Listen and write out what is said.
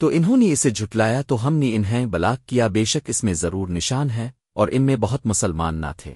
تو انہوں نے اسے جھٹلایا تو ہم نے انہیں بلاک کیا، بے شک اس میں ضرور نشان ہے اور ان میں بہت مسلمان نہ تھے۔